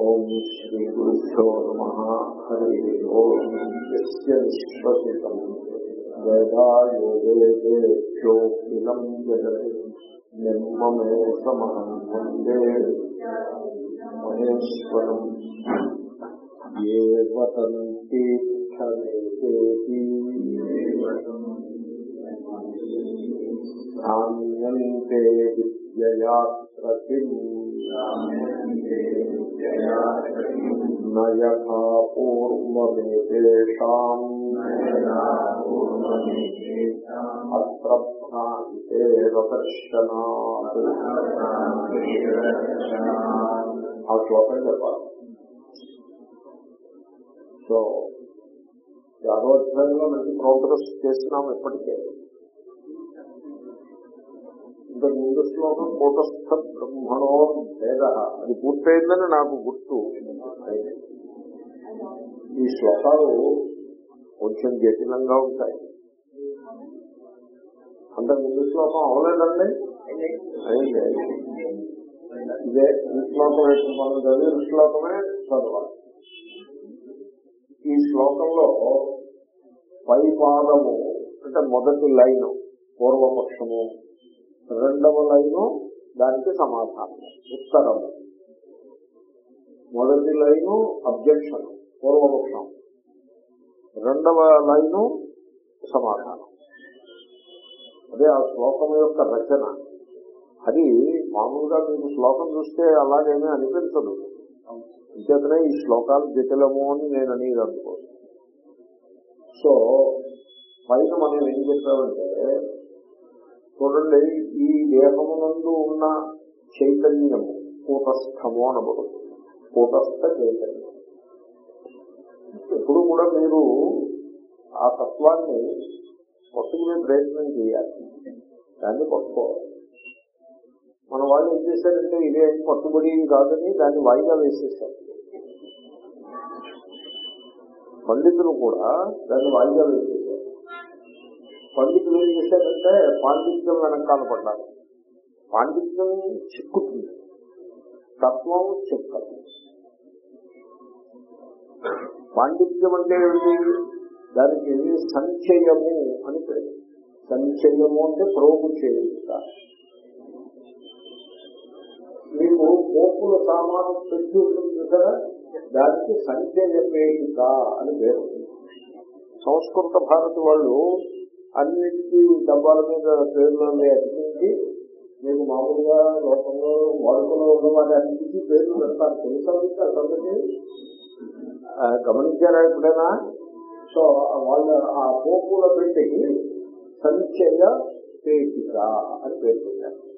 ఓం శ్రీ గురుభ్యో నమ హరి ఓం యస్య విశ్వసితం వేదాయోగేభ్యోఖిలం జగతి నిర్మమే సమహం వందే మహేశ్వరం ఏ వదంతి క్షమేతి ధాన్యంతే విద్యయాత్రకిం నయథా పూర్వమేతేషాం అత్ర భ్రాంతే ఆ శ్లోకం చెప్పాలి సో యాదో మంచి ప్రోగ్రెస్ చేస్తున్నాం ఇప్పటికే. ఇంతకు ముందు శ్లోకం కూటస్థ బ్రహ్మణో భేద. అది పూర్తయిందని నాకు గుర్తు. ఈ శ్లోకాలు కొంచెం జటిలంగా ఉంటాయి. అంతకు ముందు శ్లోకం అవలేదండి? అయింది ఇదే ఈ శ్లోకం వేసిన మనం చదివిన శ్లోకమే చదవాలి. ఈ శ్లోకంలో పై పాదము అంటే మొదటి లైను పూర్వపక్షము రెండవ లైను దానికి సమాధానం. ఉత్తరం. మొదటి లైను అబ్జెక్షన్ పూర్వపక్షం. రెండవ లైను సమాధానం. అదే ఆ శ్లోకం యొక్క రచన. అది మామూలుగా మీకు శ్లోకం చూస్తే అలాగేమీ అనిపించదు. అంచేతనే ఈ శ్లోకాలు జటిలము అని నేను అనేది అనుకోను. సో పైన మనం ఏం చెప్పామంటే చూడండి ఈ దేహమునందు ఉన్న చైతన్యము కూటస్థము అనబడుతుంది కూటస్థ చైతన్యం. ఎప్పుడు కూడా మీరు ఆ తత్వాన్ని పట్టుకునే ప్రయత్నం చేయాలి. దాన్ని పట్టుకోవాలి మన వాళ్ళు ఏం చేశారంటే ఇదే పట్టుబడి కాదని దాన్ని వాయిదా వేసేసారు పండితులు కూడా దాన్ని వాయిదా వేసేసారు పండితులు ఏం చేశారంటే పాండిత్యం వెనకాల పడ్డారు. పాండిత్యం చిక్కుతుంది. తత్వం చిక్కదు. పాండిత్యం అంటే ఏమిటి? దానికి సంచయము అని పేరు. సంచయము అంటే ప్రోగు చేయుట. మీకు కోపుల సామాను పెట్టి ఉంటుంది కదా దానికి సంచయ పేరిక అని పేరు. సంస్కృత భారతి వాళ్ళు అన్నిటికీ డబ్బాల మీద పేర్లని అతికించి మీకు మామూలుగా లోకంలో వాడుకలో ఉన్న వారి అన్నిటికీ పేర్లు పెడతారు. తెలుసా మీకు సంగతి? గమనించారా ఎప్పుడైనా? సో వాళ్ళ ఆ పోపుల పెట్టికి సంచయ పేటిక అని పేరు పెట్టారు.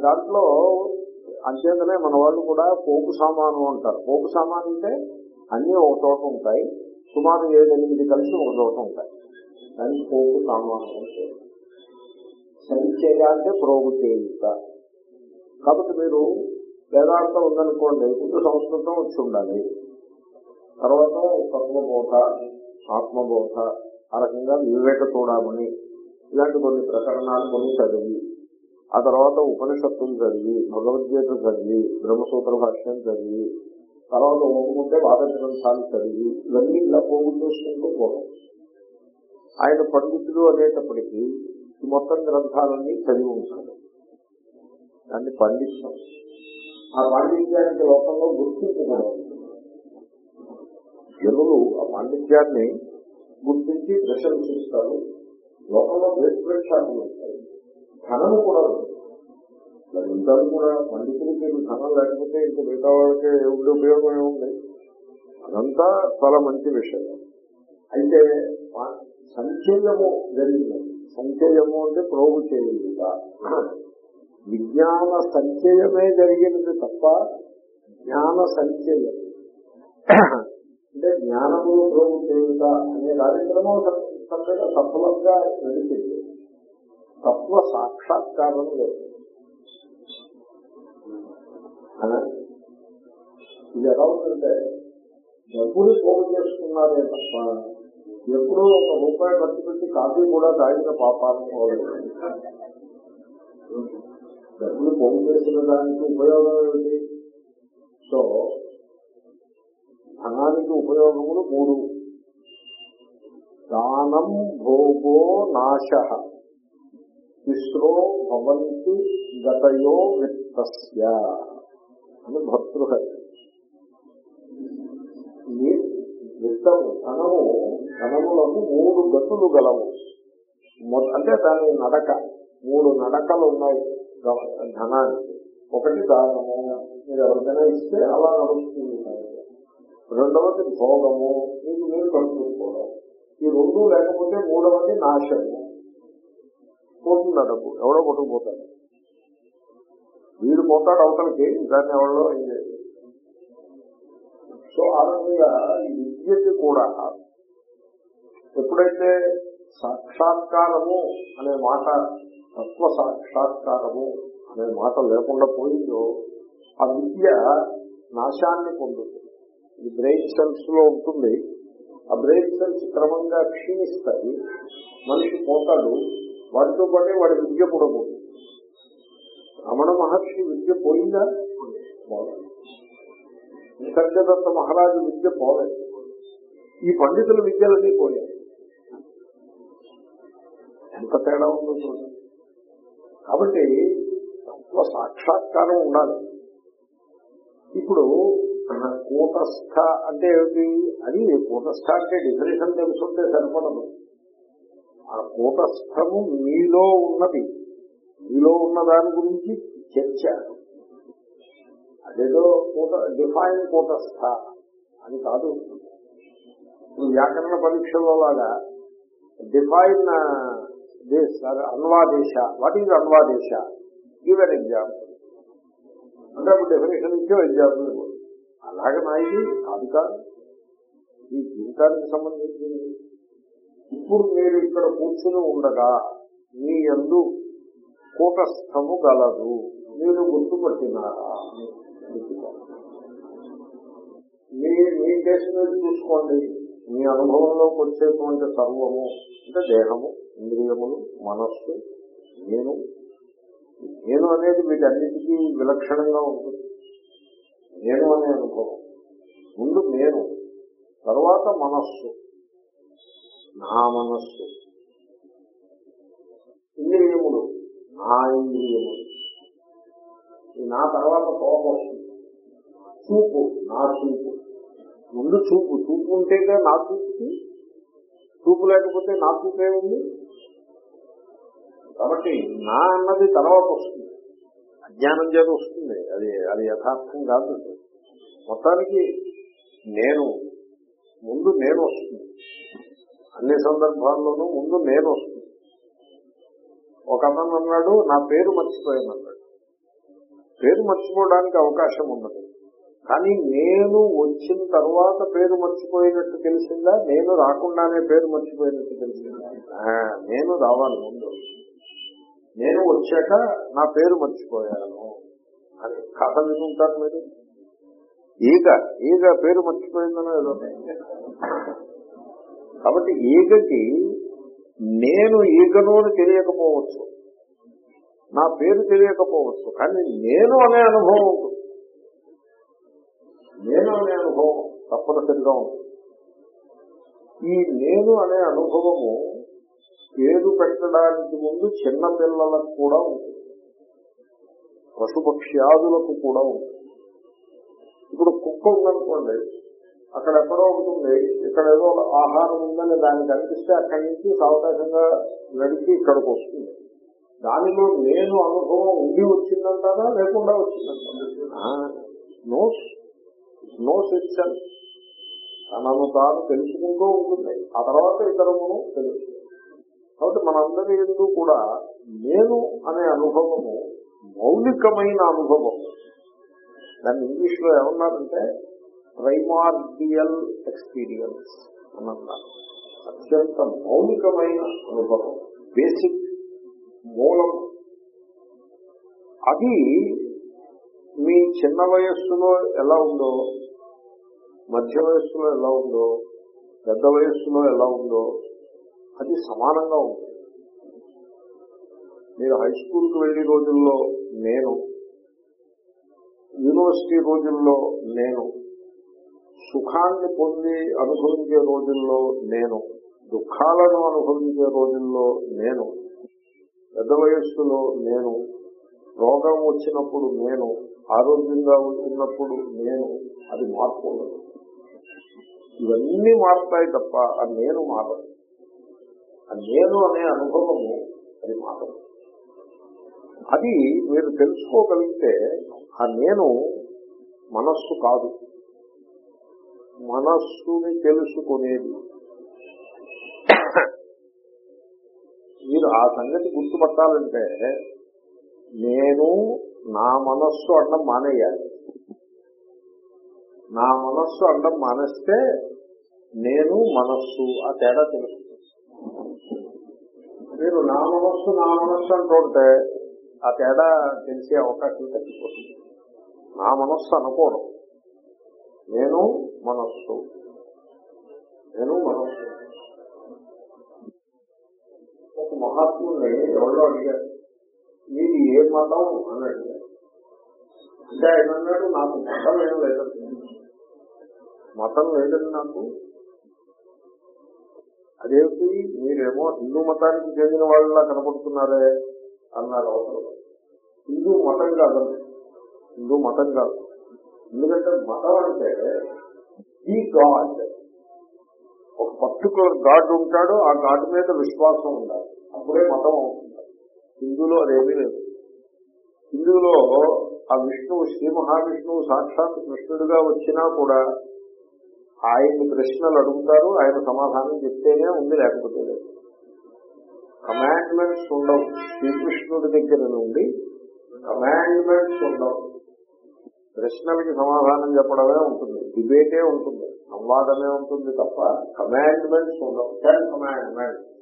దాంట్లో అంతేతనే మన వాళ్ళు కూడా పోపు సామాను అంటారు. పోపు సామాను అంటే అన్ని ఒక చోట ఉంటాయి. సుమారు ఏడెనిమిది కలిసి ఒక చోట ఉంటాయి. దానికి పోగు సామాన్యం సంచయ అంటే ప్రోగు చేయుట. కాబట్టి మీరు వేదాంతం ఉందనుకోండి ముందు సంస్కృతం వచ్చి ఉండాలి. తర్వాత తత్వబోధ ఆత్మబోధ ఆ రకంగా వివేక చూడమని ఇలాంటి కొన్ని ప్రకరణాలు కొన్ని చదివి ఆ తర్వాత ఉపనిషత్తులు చదివి భగవద్గీత చదివి బ్రహ్మసూత్ర భాష్యం చదివి తర్వాత ఒప్పుకుంటే వాద గ్రంథాలు చదివి ఇవన్నీ ఇలా పోగు చేసుకుంటూ పోవడం ఆయన పండితుడు అనేటప్పటికీ ఈ మొత్తం గ్రంథాలన్నీ చదివి ఉంటాడు దాన్ని పండిస్తాం. ఆ పాండిత్యానికి లోకంలో గుర్తింపు జనులు ఆ పాండిత్యాన్ని గుర్తించి ప్రశంసిస్తారు. లోకంలో వేషాలు ఉంటాయి ధనము కూడా లభించాలి కూడా పండితులకి ధనం లేకపోతే ఇంకా మిగతా వాళ్ళకి ఎవరి ఉపయోగం ఏముంది? అదంతా చాలా మంచి విషయం. అయితే సంచయము జరిగింది. సంచయము అంటే ప్రోగు చేయుట. విజ్ఞాన సంచయమే జరిగినది తప్ప జ్ఞాన సంచయం. అంటే జ్ఞానము ప్రోగు చేయుట అనే కార్యక్రమం చక్కగా సఫలంగా నడిచింది. తత్వ సాక్షాత్కారం లేదు. ఇది ఎలా ఉందంటే డబ్బులు పోగు చేసుకున్నారే తప్ప ఎప్పుడో ఒక రూపాయి ఖర్చు పెట్టి కాఫీ కూడా తాగిన పాపాలనుకోవాలి డబ్బులు పోగు చేసిన దానికి ఉపయోగం ఏమిటి? సో ధనానికి ఉపయోగములు మూడు. దానం భోగో నాశ. తిస్రో భవంతి గతయో విత్తస్య. అని భర్తృహరి విత్తము ధనము ధనములకు మూడు గతులు గలవు. అంటే దాని నడక మూడు నడకలు ఉన్నాయి గవ- ధనానికి. ఒకటి దానము మీరు ఎవరికైనా ఇస్తే అలా నడుస్తుంది రెండవది భోగము మీకు మీరు కలుపుకోవడం ఈ రెండు లేకపోతే మూడవది నాశము పోతుంది డబ్బు? ఎవడో కొట్టుకుపోతాడు. వీడు పోతాడు అవతలకి దాన్ని ఎవడో సో ఆ రకంగా ఈ విద్యకి కూడా ఎప్పుడైతే సాక్షాత్కారము అనే మాట తత్వ సాక్షాత్కారము అనే మాట లేకుండా పోయిందో ఆ విద్య నాశాన్ని పొందుతుంది. ఇది బ్రెయిన్ సెల్స్లో ఉంటుంది. ఆ బ్రెయిన్ సెల్స్ క్రమంగా క్షీణిస్తాయి. మనిషి పోతాడు వాటితో పాటే వాడి విద్య కూడా పోతుంది. రమణ మహర్షి విద్య పోయిందా? నిసర్గదత్త మహారాజు విద్య పోలేదు. ఈ పండితుల విద్యలన్నీ పోయాయి. ఎంత తేడా ఉందో చూడండి. కాబట్టి తత్వ సాక్షాత్కారం ఉండాలి. ఇప్పుడు కూటస్థ అంటే ఏమిటి? అది కూటస్థ అంటే డిఫినేషన్ తెలుసుంటే సరిపడదు ఆ కూటస్థము మీలో ఉన్నది. మీలో ఉన్న దాని గురించి చర్చ. అదేదో కూట డిఫైన్ కూటస్థ అని కాదు. ఇప్పుడు వ్యాకరణ పరీక్షలో లాగా డిఫైన్ దిస్ అన్వాదేశ వాట్ ఈజ్ అన్వాదేశ? గివ్ అన్ ఎగ్జాంపుల్ అంటే అప్పుడు డెఫినేషన్ ఇచ్చే ఎగ్జాంపుల్ అలాగే నా ఇది కాదు కాదు. ఈ జీవితానికి సంబంధించింది. ఇప్పుడు మీరు ఇక్కడ కూర్చుని ఉండగా మీ ఎందు కూటస్థము గలదు. మీరు గుర్తుపట్టినారా? మీ మీ కేసు మీద చూసుకోండి. మీ అనుభవంలోకి వచ్చేటువంటి సర్వము అంటే దేహము ఇంద్రియములు మనస్సు నేను. నేను అనేది వీటన్నిటికీ విలక్షణంగా ఉంటుంది. నేను అనే అనుభవం. ముందు నేను తర్వాత మనస్సు. నా మనస్సు. నా ఇంద్రియము నా తర్వాత కోపం వస్తుంది. చూపు నా చూపు. ముందు చూపు. చూపు ఉంటే నా చూపుకి? చూపు లేకపోతే నా చూపు ఏముంది? కాబట్టి నా అన్నది తర్వాత వస్తుంది. అజ్ఞానం చేత వస్తుంది. అది అది యథార్థం కాదు. మొత్తానికి నేను ముందు నేను వస్తుంది. అన్ని సందర్భాల్లోనూ ముందు నేను వస్తుంది. ఒక అతను అన్నాడు నా పేరు మర్చిపోయాను అన్నాడు. పేరు మర్చిపోవడానికి అవకాశం ఉన్నది. కానీ నేను వచ్చిన తర్వాత పేరు మర్చిపోయినట్టు తెలిసిందా? నేను రాకుండానే పేరు మర్చిపోయినట్టు తెలిసిందా? నేను రావాలి ముందు. నేను వచ్చాక నా పేరు మర్చిపోయాను అని కథ వినుంటారు మీరు. ఈగ ఈగ పేరు మర్చిపోయిందనో ఏదో కాబట్టి ఈగకి నేను ఈగను అని తెలియకపోవచ్చు. నా పేరు తెలియకపోవచ్చు కానీ నేను అనే అనుభవం ఉంటుంది. నేను అనే అనుభవం తప్పనిసరిగా ఉంటుంది. ఈ నేను అనే అనుభవము పేరు పెట్టడానికి ముందు చిన్న పిల్లలకు కూడా ఉంటుంది. పశుపక్ష్యాదులకు కూడా ఉంటుంది. ఇప్పుడు కుక్క ఉందనుకోండి అక్కడ ఎక్కడో ఉంటుంది ఇక్కడ ఏదో ఆహారం ఉందని దానికి అనిపిస్తే అక్కడి నుంచి సావకాశంగా నడిచి ఇక్కడికి వస్తుంది. దానిలో నేను అనుభవం ఉండి వచ్చిందంటారా లేకుండా వచ్చిందంటారా నోస్ నోస్ ఇచ్చాను తనను తాను తెలుసుకుంటూ ఉంటుంది. ఆ తర్వాత ఇతరమును తెలుస్తుంది కాబట్టి మనందరి ఎందు కూడా నేను అనే అనుభవము మౌలికమైన అనుభవం. దాన్ని ఇంగ్లీష్లో ఏమన్నారంటే ప్రైమార్డియల్ ఎక్స్పీరియన్స్ అని అన్నారు. అత్యంత మౌలికమైన అనుభవం. బేసిక్ మూలం. అది మీ చిన్న వయస్సులో ఎలా ఉందో మధ్య వయస్సులో ఎలా ఉందో పెద్ద వయస్సులో ఎలా ఉందో అది సమానంగా ఉంది మీరు హై స్కూల్కి వెళ్ళే రోజుల్లో నేను యూనివర్సిటీ రోజుల్లో నేను సుఖాన్ని పొంది అనుభవించే రోజుల్లో నేను దుఃఖాలను అనుభవించే రోజుల్లో నేను పెద్ద వయస్సులో నేను రోగం వచ్చినప్పుడు నేను ఆరోగ్యంగా ఉన్నప్పుడు నేను అది మార్పు ఉండదు. ఇవన్నీ మారుతాయి తప్ప ఆ నేను మారదు. ఆ నేను అనే అనుభవము అది మారదు. అది మీరు తెలుసుకోగలిగితే ఆ నేను మనస్సు కాదు. మనస్సుని తెలుసుకునేది మీరు ఆ సంగతి గుర్తుపట్టాలంటే నేను నా మనస్సు అండం మానేయాలి నా మనస్సు అండం మానేస్తే నేను మనస్సు ఆ తేడా తెలుస్తుంది. మీరు నా మనస్సు నా మనస్సు అంటుంటే ఆ తేడా తెలిసే అవకాశం తగ్గిపోతుంది నా మనస్సు అనుకోవడం నేను మనస్సు. నేను మనస్సు. ఒక మహాత్ముని ఎవరో అడిగారు మీరు ఏ మతం? అని అడిగారు. అంటే ఆయన అన్నాడు నాకు మతం ఏం లేదండి మతం లేదండి నాకు. అదేమిటి? మీరేమో హిందూ మతానికి చెందిన వాళ్ళలా కనపడుతున్నారే అన్నారు అవసరం హిందూ మతం కాదండి హిందూ మతం కాదు. ఎందుకంటే మతం అంటే ఈ గాడ్. ఒక పర్టికులర్ గాడ్ ఉంటాడు ఆ గాడ్ మీద విశ్వాసం ఉండాలి. అప్పుడే మతం అవుతుంది. హిందువులో అదేమీ లేదు. హిందువులో ఆ విష్ణువు శ్రీ మహావిష్ణువు సాక్షాత్ కృష్ణుడిగా వచ్చినా కూడా ఆయన్ని ప్రశ్నలు అడుగుతారు ఆయన సమాధానం చెప్తేనే ఉంది లేకపోతే లేదు. కమాండ్మెంట్స్ ఉండవు. శ్రీకృష్ణుడి దగ్గర నుండి కమాండ్మెంట్స్ ఉండవు. ప్రశ్నలకి సమాధానం చెప్పడమే ఉంటుంది డిబేటే ఉంటుంది సంవాదమే ఉంటుంది తప్ప కమాండ్మెంట్స్ ఉండవు. Ten commandments.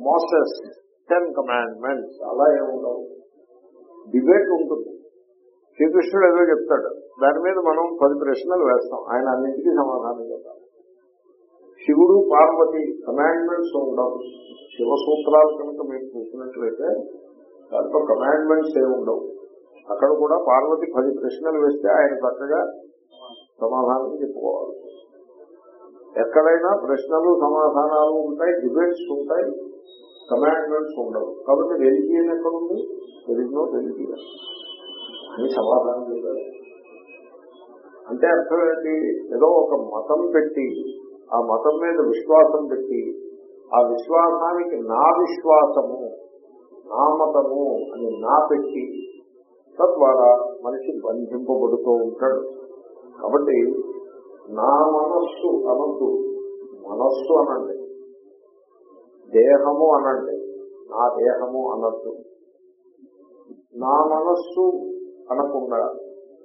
Moses ten commandments అలా ఏముండవు. డిబేట్ ఉంటుంది. శ్రీకృష్ణుడు ఏదో చెప్తాడు. దాని మీద మనం పది ప్రశ్నలు వేస్తాం. ఆయన అన్నింటికీ సమాధానం చెప్పాలి. శివుడు పార్వతి కమాండ్మెంట్స్ ఉండవు. శివ సూత్రాలు కనుక మీరు చూసినట్లయితే దాంట్లో కమాండ్మెంట్స్ ఏమి ఉండవు. అక్కడ కూడా పార్వతి పది ప్రశ్నలు వేస్తే ఆయన చక్కగా సమాధానం చెప్పుకోవాలి. ఎక్కడైనా ప్రశ్నలు సమాధానాలు ఉంటాయి డిబేట్స్ ఉంటాయి. కమాండ్మెంట్స్ ఉండవు. కాబట్టి రెలిజియన్ ఎక్కడుంది రెలిజినో రెలిజియన్ అని సమాధానం చెప్పారు. అంటే అర్థం ఏంటి? ఏదో ఒక మతం పెట్టి ఆ మతం మీద విశ్వాసం పెట్టి ఆ విశ్వాసానికి నా విశ్వాసము నా మతము అని నా పెట్టి తద్వారా మనిషి బంధింపబడుతూ ఉంటాడు. కాబట్టి నా మనస్సు అనద్దు. మనస్సు అనండి. దేహము అనండి. నా దేహము అనద్దు. నా మనస్సు అనకుండా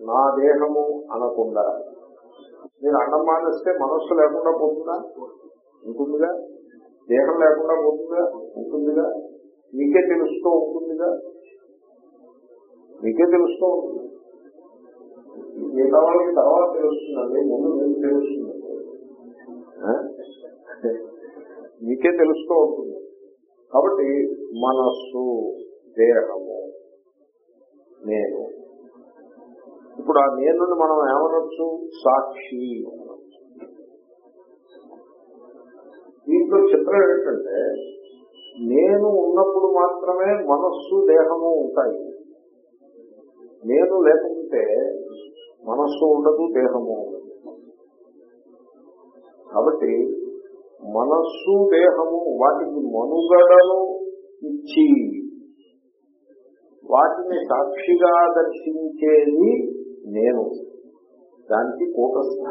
నా దేహము అనకుండా. మీరు అన్నం మానేస్తే మనస్సు లేకుండా పోతుందా? ఉంటుందిగా. దేహం లేకుండా పోతుందా ఉంటుందిగా. మీకే తెలుస్తూ ఉంటుందిగా. మీకే తెలుస్తూ ఉంటుంది మిగతా వాళ్ళకి తర్వాత తెలుస్తుందండి. ముందు మీకు తెలుస్తుంది. మీకే తెలుస్తూ ఉంటుంది. కాబట్టి మనస్సు దేహము నేను. ఇప్పుడు ఆ నేను మనం ఏమనొచ్చు? సాక్షి దీంట్లో చిత్రం ఏంటంటే నేను ఉన్నప్పుడు మాత్రమే మనస్సు దేహము ఉంటాయి. నేను లేకుంటే మనస్సు ఉండదు దేహము ఉండదు. కాబట్టి మనస్సు దేహము వాటికి మనుగడను ఇచ్చి వాటిని సాక్షిగా దర్శించేది నేను. దానికి కూటస్థ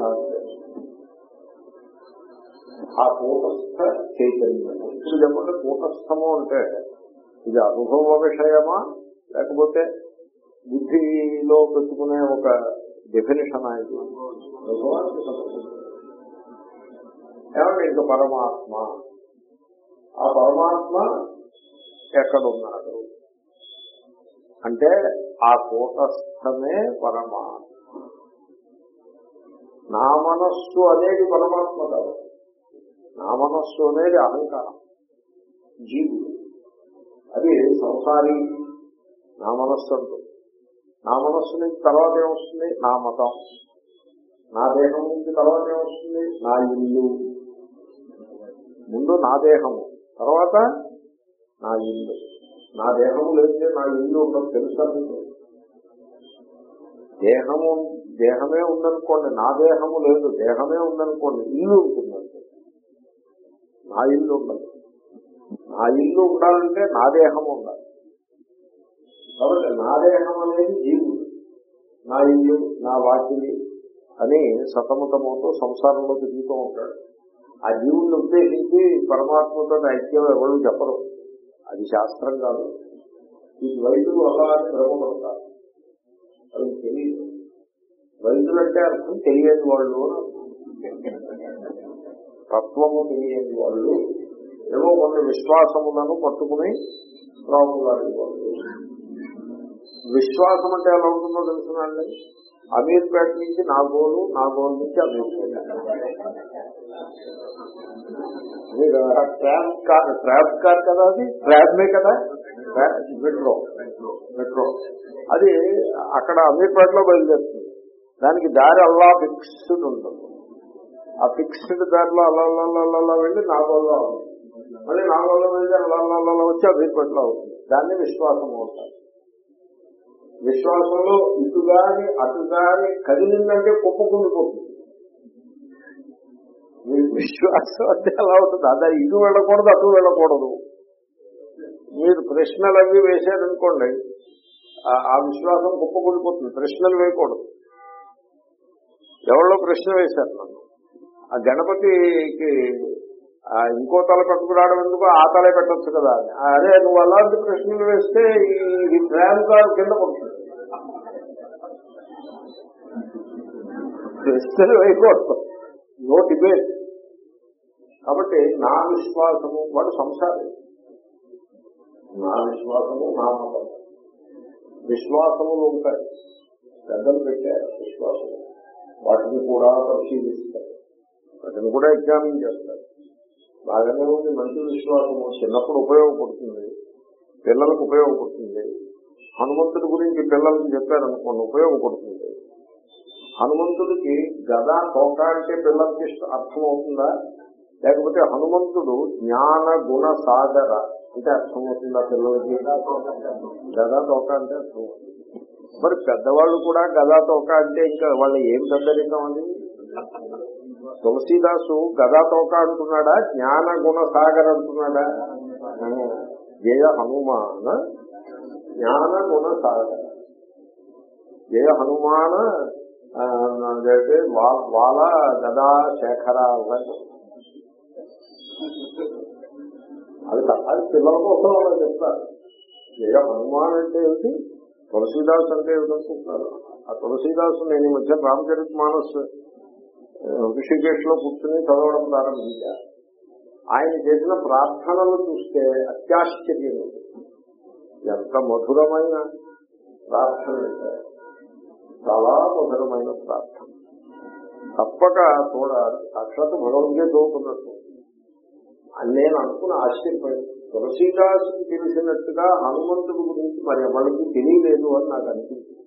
ఆ కూటస్థ చైతన్యం. ఇప్పుడు చెప్పండి కూటస్థము అంటే ఇది అనుభవ విషయమా? లేకపోతే బుద్ధిలో పెట్టుకునే ఒక డెఫినేషన్ ఇది? అనుభవానికి సంబంధించింది. ఏమంటే ఇంకా పరమాత్మ? ఆ పరమాత్మ ఎక్కడున్నాడు? అంటే ఆ కూటస్థమే పరమాత్మ. నా మనస్సు అనేది పరమాత్మ కాదు. నా మనస్సు అనేది అహంకారం. జీవుడు. అది సంసారి. నా మనస్సు అంటుంది. నా మనస్సు నుంచి తర్వాత ఏమొస్తుంది? నా మతం. నా దేహం నుంచి తర్వాత ఏమొస్తుంది? నా ఇల్లు. ముందు నా దేహము తర్వాత నా ఇల్లు. నా దేహము లేకపోతే నా ఇల్లు ఉండదు తెలుసా మీకు? దేహము దేహమే ఉందనుకోండి నా దేహము లేదు దేహమే ఉందనుకోండి ఇల్లు ఉంటుందంటే నా ఇల్లు ఉండదు నా ఇల్లు ఉండాలంటే నా దేహము ఉండాలి. కాబట్టి నా దేహం అనేది జీవుడు నా ఇల్లు నా వాకిలి అని సతమతమవుతూ సంసారంలో తిరుగుతూ ఉంటాడు. ఆ జీవుడిని ఉద్దేశించి పరమాత్మతో ఐక్యం ఎవరు చెప్పరు. అది శాస్త్రం కాదు. ఈ రైతులు అలా అని భ్రమపడతారు. అది తెలియదు. వైద్యులు అంటే అర్థం తెలియని వాళ్ళు తత్వము తెలియని వాళ్ళు. ఏవో కొన్ని విశ్వాసములను పట్టుకుని రాములాంటి వాళ్ళు. విశ్వాసం అంటే ఎలా ఉంటుందో తెలుసునండి అమీర్పేట నుంచి నాగోలు నాగోలు నుంచి అమీర్పేట. మీరు ట్రాప్ కార్ ట్రాప్ కార్ కదా అది? ట్రాప్మే కదా? మెట్రో. మెట్రో. అది అక్కడ అమీర్పేటలో బయలుదేరుతుంది. దానికి దారి అల్లా ఫిక్స్డ్ ఉంటుంది. ఆ ఫిక్స్డ్ దారిలో అలా వెళ్ళి నాగోల్లో అవుతుంది. మళ్ళీ నాగోల్లో వెళ్ళి అలా అలా వచ్చి అమీర్పేటలో అవుతుంది. దాన్ని విశ్వాసం అవుతారు విశ్వాసంలో ఇటు గాని అటు గాని కదిలిందంటే కుప్పకుండిపోతుంది మీ విశ్వాసం అంటే ఎలా అవుతుంది అదే ఇటు వెళ్ళకూడదు అటు వెళ్ళకూడదు. మీరు ప్రశ్నలు అవి వేశారనుకోండి ఆ- ఆ విశ్వాసం కుప్పకూలిపోతుంది ప్రశ్నలు వేయకూడదు. ఎవరో ప్రశ్న వేశారు నన్ను. ఆ గణపతికి ఆ ఇంకో తల పెట్టుకురావడం ఎందుకు? ఆ తలే పెట్టచ్చు కదా అని. అదే నువ్వు అలాంటి ప్రశ్నలు వేస్తే ఈ- ఈ ట్రామ్ కింద పడుతుంది ప్రశ్నలు నో డిబేట్ కాబట్టి నా విశ్వాసము వాడు సంసారి. నా విశ్వాసము నా మతం. విశ్వాసములు ఉంటాయి. పెద్దలు పెట్టారు విశ్వాసము. వాటిని కూడా పరిశీలిస్తారు. వాటిని కూడా ఎగ్జామిన్ చేస్తారు. బాగానే ఉంది మంచి విశ్వాసము. చిన్నప్పుడు ఉపయోగపడుతుంది. పిల్లలకు ఉపయోగపడుతుంది. హనుమంతుడి గురించి పిల్లలకు చెప్పారనుకోండి ఉపయోగపడుతుంది. హనుమంతుడికి గద తోక అంటే పిల్లలకి అర్థం అవుతుందా లేకపోతే హనుమంతుడు జ్ఞాన గుణ సాగర అంటే అర్థం అవుతుందా పిల్లలకి? గదా తోక అంటే అర్థం అవుతుంది మరి పెద్దవాళ్ళు కూడా గదా తోక అంటే ఇంకా వాళ్ళు ఏం పెద్దరికం అది? తులసీదాసు గదా తోక అంటున్నాడా? జ్ఞాన గుణ సాగర్ అంటున్నాడా? జయ హనుమాన జ్ఞాన గుణ సాగర. జయ హనుమాన ఆ, వాళ్ళ వాల గదా శేఖర అది అది పిల్లల కోసం అలా చెప్తారు. లేదా హనుమాన్ అంటే ఏమిటి? తులసీదాస్ అంటే ఏమిటనుకుంటున్నారు ఆ తులసీదాసు నేను ఈ మధ్య రామచరిత్ మానస్ ఋషికేష్లో కూర్చుని చదవడం ప్రారంభించా. ఆయన చేసిన ప్రార్థనలు చూస్తే అత్యాశ్చర్యం. ఎంత మధురమైన ప్రార్థన. చాలా మధురమైన ప్రార్థన. తప్పక చూడాలి. సాక్షాత్ భగవంతుడే చదువుకున్నట్టు అని నేను అనుకున్న ఆశ్చర్యపోయాను. తులసీదాసుకి తెలిసినట్టుగా హనుమంతుడి గురించి మరి ఎవరికి తెలియలేదు అని నాకు అనిపించింది.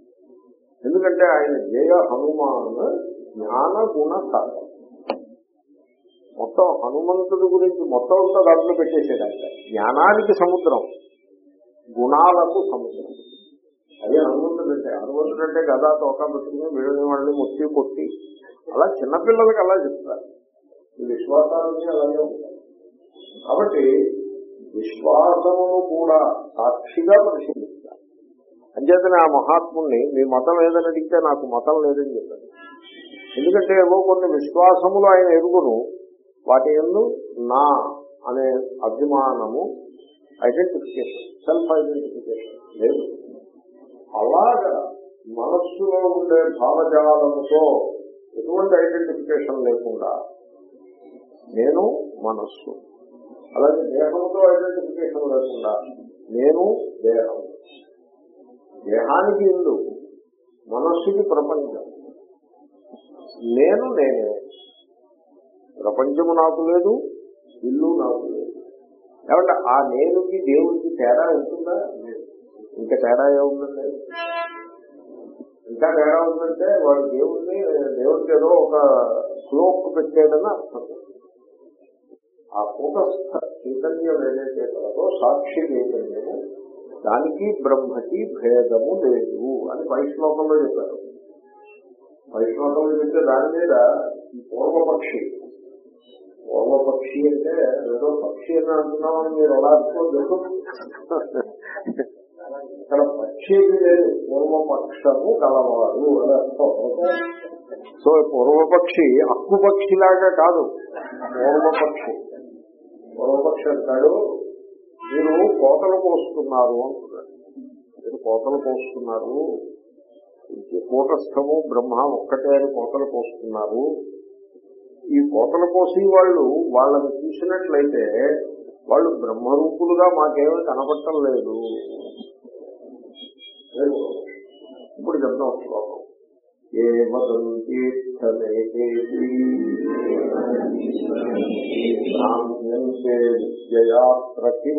ఎందుకంటే ఆయన జయ హనుమాన్ జ్ఞాన గుణ సాధన మొత్తం హనుమంతుడి గురించి మొత్తం అంతా దాంట్లో పెట్టేసేదాన్ని జ్ఞానానికి సముద్రం. గుణాలకు సముద్రం. అదే హనుమంతుడు అంటే హనుమంతుడు గదా తోక పెట్టుకుని వీళ్ళని వాళ్ళని మొత్తి కొట్టి అలా చిన్నపిల్లలకి అలా చెప్తారు. ఈ విశ్వాసాలన్నీ అలాగే ఉంటాయి. కాబట్టి విశ్వాసమును కూడా సాక్షిగా పరిశీలిస్తారు. అంచేతనే ఆ మహాత్ముని మీ మతం ఏదని అడిగితే నాకు మతం లేదని చెప్పారు ఎందుకంటే ఏవో కొన్ని విశ్వాసములు ఆయన ఎరుగును వాటి ఎందు నా అనే అభిమానము ఐడెంటిఫికేషన్ సెల్ఫ్ ఐడెంటిఫికేషన్ లేదు. అలాగా మనస్సులో ఉండే భావజాలముతో ఎటువంటి ఐడెంటిఫికేషన్ లేకుండా నేను మనస్సు. అలాగే దేహంతో ఐడెంటిఫికేషన్ లేకుండా నేను దేహం. దేహానికి ఇల్లు మనస్సుకి ప్రపంచం. నేను నేనే. ప్రపంచము నాకు లేదు ఇల్లు నాకు లేదు. కాబట్టి ఆ నేనుకి దేవుడికి తేడా ఉంటుందా? లేదు. ఇంకా తేడా ఏముందండి? ఇంకా తేడా ఉందంటే వాడు దేవుణ్ణి దేవుడికి ఏదో ఒక శ్లోక్ పెట్టాడని అర్థం. ఆ కూటస్థ చైతన్యం ఏదైతే కలదో సాక్షి చైతన్యము దానికి బ్రహ్మకి భేదము లేదు అని పై శ్లోకంలో చెప్పారు. పై శ్లోకంలో చెప్తే దాని మీద పూర్వపక్షి పూర్వపక్షి అంటే ఏదో పక్షి అని అంటున్నామని మీరు ఎలా అనుకోలేదు ఇక్కడ పక్షి లేదు పూర్వపక్షము కలవాడు అని అర్థం. సో పూర్వపక్షి అక్కుపక్షిలాగా కాదు పూర్వపక్షి. పూర్వపక్షి అంటాడు మీరు కోతలు కోస్తున్నారు అంటున్నాడు. మీరు కోతలు కోస్తున్నారు కూటస్థము బ్రహ్మ ఒక్కటే అని కోతలు కోస్తున్నారు. ఈ కోతలు కోసి వాళ్ళు వాళ్ళని చూసినట్లయితే వాళ్ళు బ్రహ్మరూపులుగా మాకేమీ కనపడటం లేదు. ఇప్పుడు చెప్తాం శ్లోకం. ఏ భ్రామ్యంతే విద్యయాత్రకి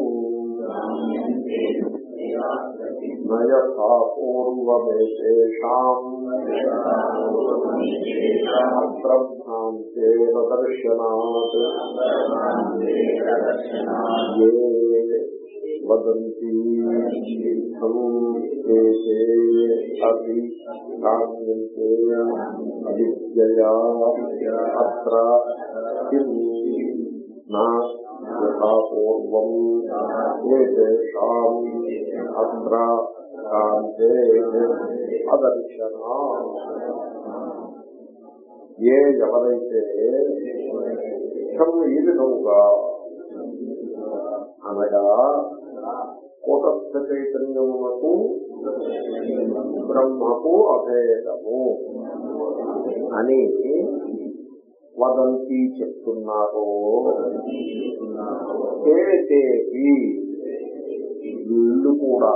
నయథా పూర్వమేషాం అప్రభ్రాంతేన దర్శనాత్. ఏ వదంతి ఇత్థం ఏతే అవిద్యయా అత్ర పూర్వం ఏతేషాం అత్ర కాంతే అదర్శనా ఏ ఎవరైతే ఈ విధముగా అనగా కూటస్థ చైతన్యమునకు బ్రహ్మకు అభేదము అని వదంతి చెప్తున్నారు. వీళ్ళు కూడా.